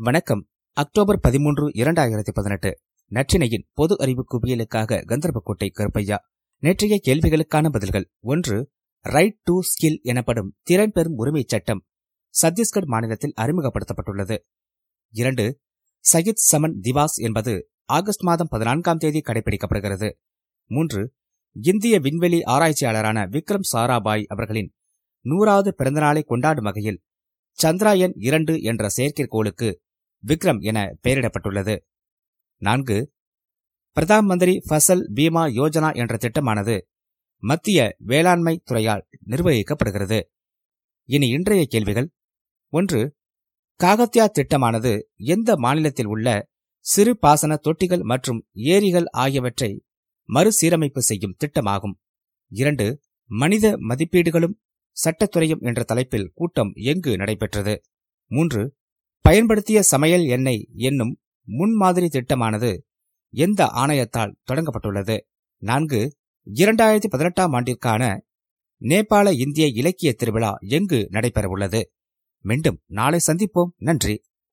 வணக்கம். அக்டோபர் பதிமூன்று இரண்டாயிரத்தி பதினெட்டு. நற்றினையின் பொது அறிவு குவியலுக்காக கந்தர்போட்டை கருப்பையா. நேற்றைய கேள்விகளுக்கான பதில்கள். ஒன்று ரைட் டு ஸ்கில் எனப்படும் திறன் பெறும் உரிமை சட்டம் சத்தீஸ்கர் மாநிலத்தில் அறிமுகப்படுத்தப்பட்டுள்ளது. இரண்டு சயித் சமன் திவாஸ் என்பது ஆகஸ்ட் மாதம் பதினான்காம் தேதி கடைபிடிக்கப்படுகிறது. மூன்று இந்திய விண்வெளி ஆராய்ச்சியாளரான விக்ரம் சாராபாய் அவர்களின் நூறாவது பிறந்தநாளை கொண்டாடும் வகையில் சந்திராயன் இரண்டு என்ற செயற்கைக்கோளுக்கு விக்ரம் என பெயரிடப்பட்டுள்ளது. நான்கு பிரதான் மந்திரி ஃபசல் பீமா யோஜனா என்ற திட்டமானது மத்திய வேளாண்மை துறையால் நிர்வகிக்கப்படுகிறது. இனி இன்றைய கேள்விகள். ஒன்று காகத்யா திட்டமானது எந்த மாநிலத்தில் உள்ள சிறு பாசன தொட்டிகள் மற்றும் ஏரிகள் ஆகியவற்றை மறுசீரமைப்பு செய்யும் திட்டமாகும்? இரண்டு மனித மதிப்பீடுகளும் சட்டத்துறையும் என்ற தலைப்பில் கூட்டம் எங்கு நடைபெற்றது? மூன்று பயன்படுத்திய சமையல் எண்ணெய் என்னும் முன்மாதிரி திட்டமானது எந்த ஆணையத்தால் தொடங்கப்பட்டுள்ளது? நான்கு இரண்டாயிரத்தி பதினெட்டாம் ஆண்டிற்கான நேபாள இந்திய இலக்கிய திருவிழா எங்கு நடைபெறவுள்ளது? மீண்டும் நாளை சந்திப்போம். நன்றி.